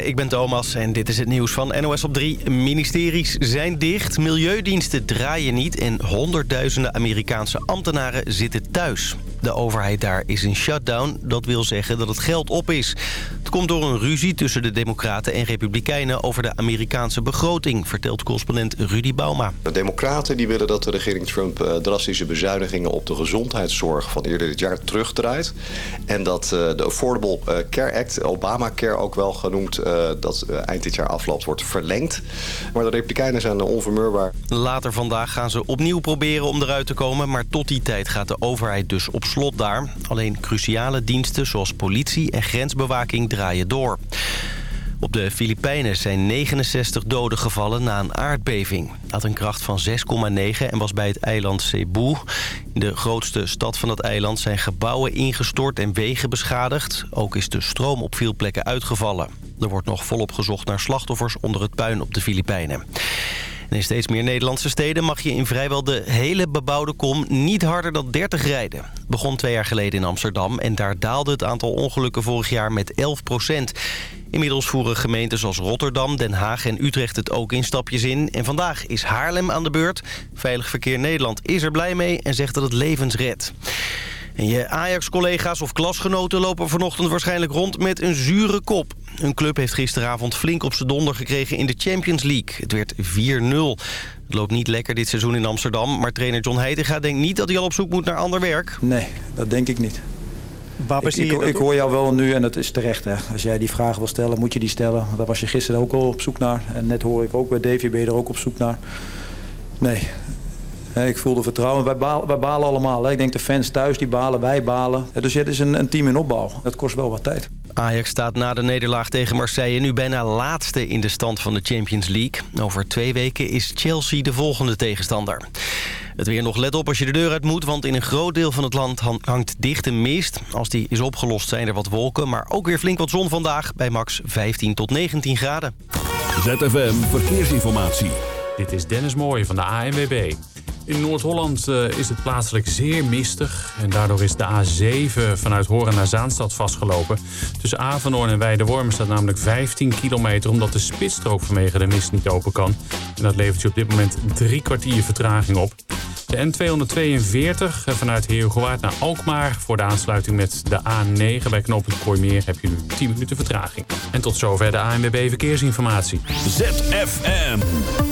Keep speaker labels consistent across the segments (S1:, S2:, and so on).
S1: Ik ben Thomas en dit is het nieuws van NOS op 3. Ministeries zijn dicht, milieudiensten draaien niet... en honderdduizenden Amerikaanse ambtenaren zitten thuis. De overheid daar is in shutdown. Dat wil zeggen dat het geld op is. Het komt door een ruzie tussen de Democraten en Republikeinen... over de Amerikaanse begroting, vertelt correspondent Rudy Bauma.
S2: De Democraten die willen dat de regering Trump eh, drastische bezuinigingen... op de gezondheidszorg van eerder dit jaar terugdraait. En dat eh, de Affordable eh, Care Act, Obamacare ook wel genoemd... dat eind dit jaar afloopt, wordt verlengd. Maar de Republikeinen zijn onvermurbaar.
S1: Later vandaag gaan ze opnieuw proberen om eruit te komen... maar tot die tijd gaat de overheid dus op slot daar. Alleen cruciale diensten zoals politie en grensbewaking draaien door. Op de Filipijnen zijn 69 doden gevallen na een aardbeving. Had een kracht van 6,9 en was bij het eiland Cebu. In de grootste stad van het eiland zijn gebouwen ingestort en wegen beschadigd. Ook is de stroom op veel plekken uitgevallen. Er wordt nog volop gezocht naar slachtoffers onder het puin op de Filipijnen in steeds meer Nederlandse steden mag je in vrijwel de hele bebouwde kom niet harder dan 30 rijden. begon twee jaar geleden in Amsterdam en daar daalde het aantal ongelukken vorig jaar met 11 procent. Inmiddels voeren gemeenten zoals Rotterdam, Den Haag en Utrecht het ook in stapjes in. En vandaag is Haarlem aan de beurt. Veilig Verkeer Nederland is er blij mee en zegt dat het levens redt. En je Ajax-collega's of klasgenoten lopen vanochtend waarschijnlijk rond met een zure kop. Hun club heeft gisteravond flink op zijn donder gekregen in de Champions League. Het werd 4-0. Het loopt niet lekker dit seizoen in Amsterdam. Maar trainer John Heitinga denkt niet dat hij al op zoek moet naar ander werk.
S3: Nee, dat denk ik niet. Ik, ik, ik, hoor jou wel nu en dat is terecht. Hè. Als jij die vragen wil stellen, moet je die stellen. Daar was je gisteren ook al op zoek naar. En net hoor ik ook bij Davy ben je er ook op zoek naar. Nee, ik voelde vertrouwen. Wij balen, wij balen allemaal. Hè. Ik denk de fans thuis die balen, wij balen. Dus het is een, een team in opbouw. Dat kost wel wat tijd.
S1: Ajax staat na de nederlaag tegen Marseille nu bijna laatste in de stand van de Champions League. Over twee weken is Chelsea de volgende tegenstander. Het weer nog let op als je de deur uit moet, want in een groot deel van het land hangt dichte mist. Als die is opgelost zijn er wat wolken, maar ook weer flink wat zon vandaag bij max 15 tot 19 graden.
S4: ZFM Verkeersinformatie.
S5: Dit is Dennis Mooij van de ANWB. In Noord-Holland uh, is het plaatselijk zeer mistig. En daardoor is de A7 vanuit Horen naar Zaanstad vastgelopen. Tussen Avenhoorn en Weideworm staat namelijk 15 kilometer... omdat de spitsstrook vanwege de mist niet open kan. En dat levert je op dit moment drie kwartier vertraging op. De N242 eh, vanuit Heerhugowaard naar Alkmaar... voor de aansluiting met de A9 bij knooppunt Kooimeer... heb je nu 10 minuten vertraging. En tot zover de ANWB Verkeersinformatie.
S4: ZFM.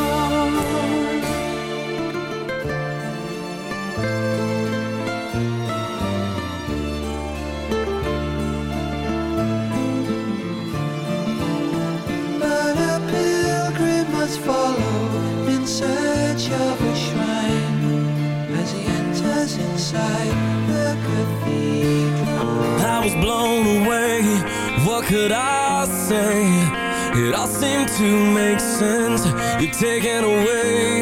S4: I
S6: was blown away, what could I say? It all seemed to make sense, you're taking away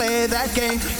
S7: play that game.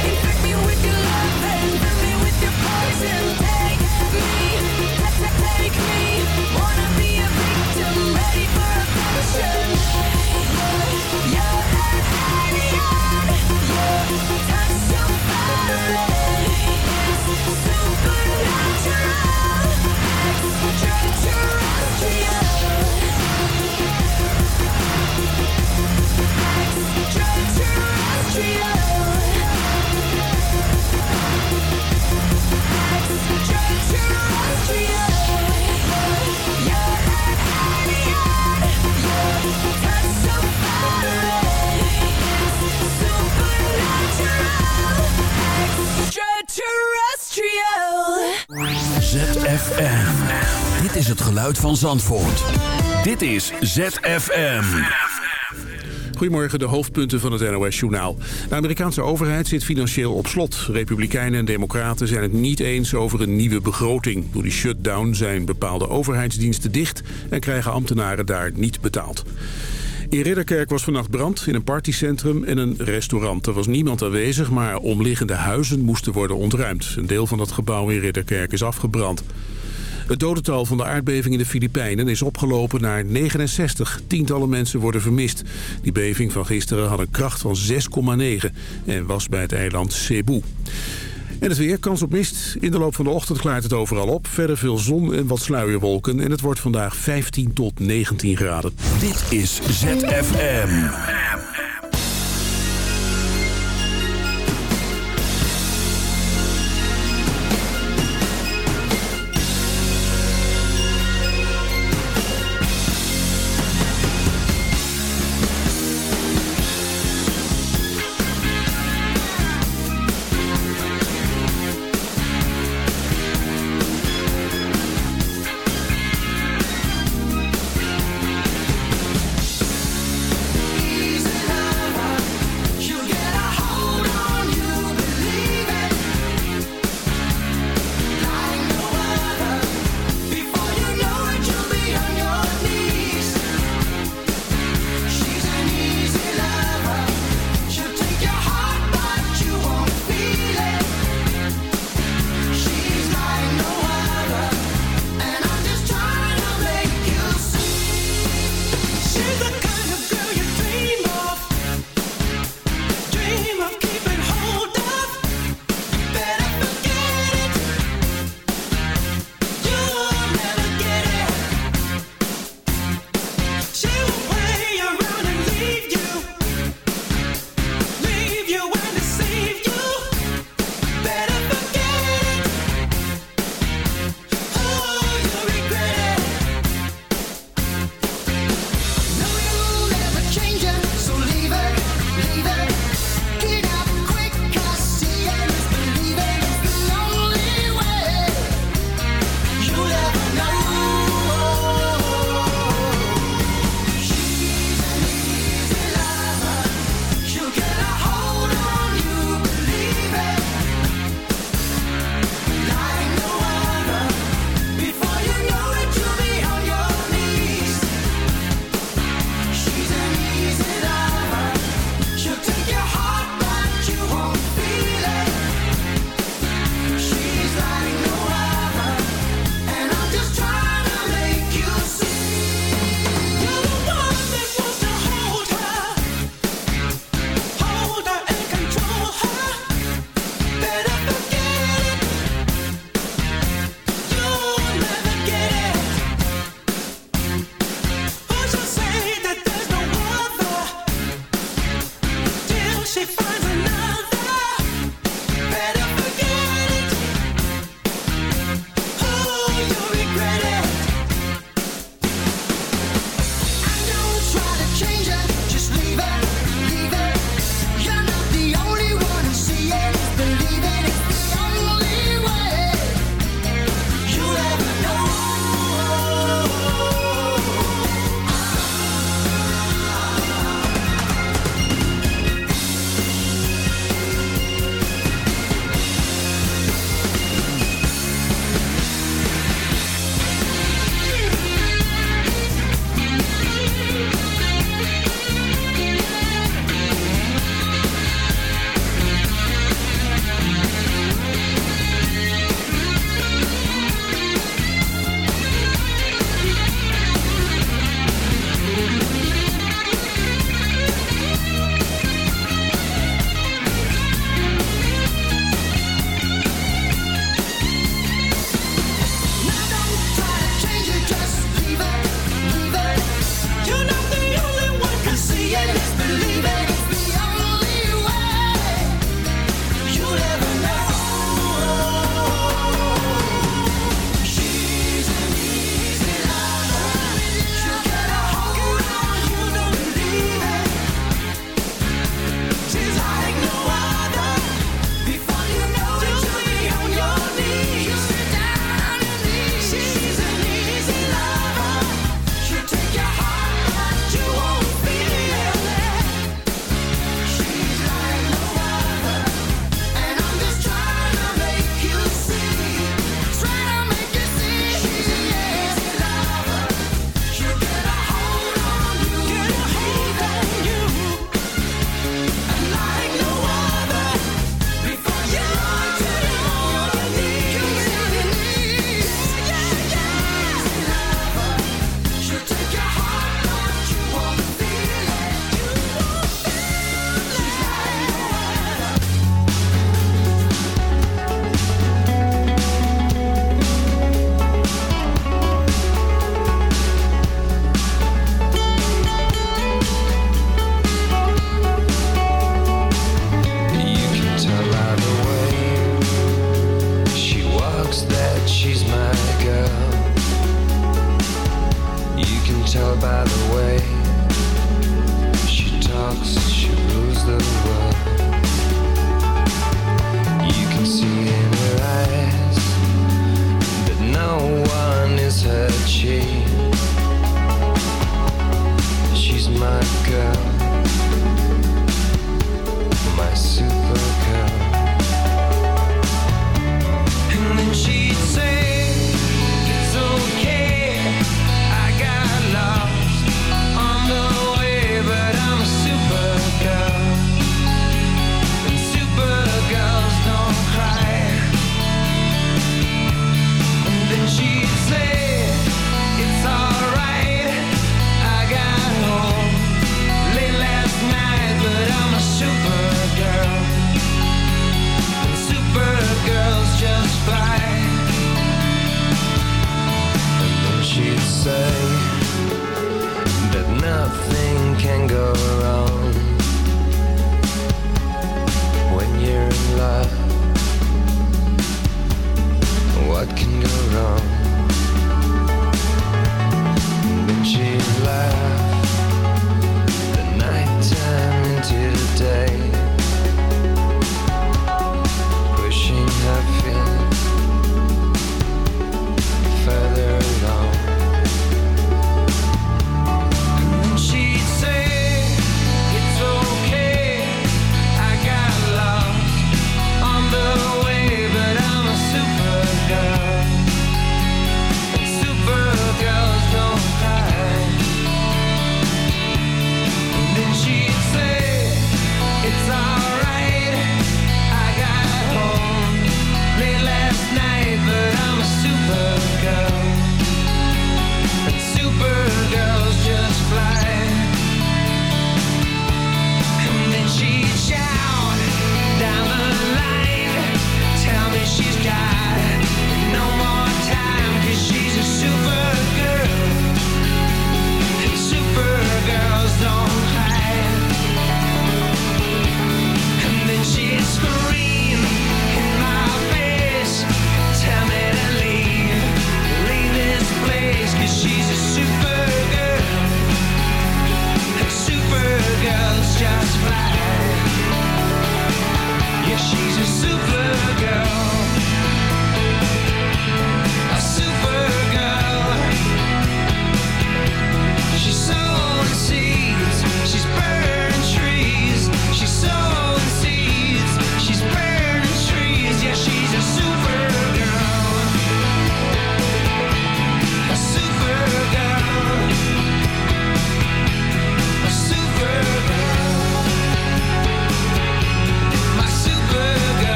S8: You're,
S4: you're, you're, you're, you're. Geluid van Zandvoort. Dit is ZFM.
S9: Goedemorgen, de hoofdpunten van het NOS-journaal. De Amerikaanse overheid zit financieel op slot. Republikeinen en democraten zijn het niet eens over een nieuwe begroting. Door die shutdown zijn bepaalde overheidsdiensten dicht... en krijgen ambtenaren daar niet betaald. In Ridderkerk was vannacht brand in een partycentrum en een restaurant. Er was niemand aanwezig, maar omliggende huizen moesten worden ontruimd. Een deel van dat gebouw in Ridderkerk is afgebrand. Het dodental van de aardbeving in de Filipijnen is opgelopen naar 69. Tientallen mensen worden vermist. Die beving van gisteren had een kracht van 6,9 en was bij het eiland Cebu. En het weer, kans op mist. In de loop van de ochtend klaart het overal op. Verder veel zon en wat sluierwolken. En het wordt vandaag 15 tot 19 graden.
S4: Dit is ZFM.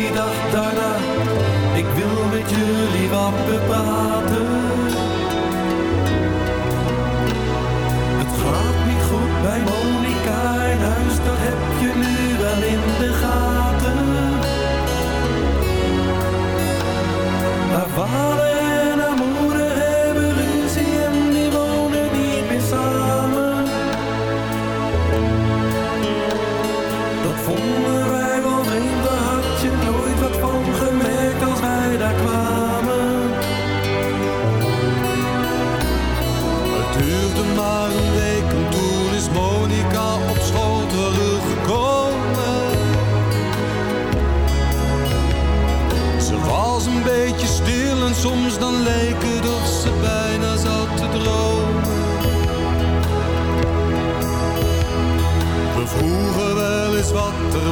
S10: die
S11: dag daar.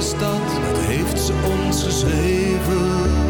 S10: mooie stad, dat heeft ze ons geschreven.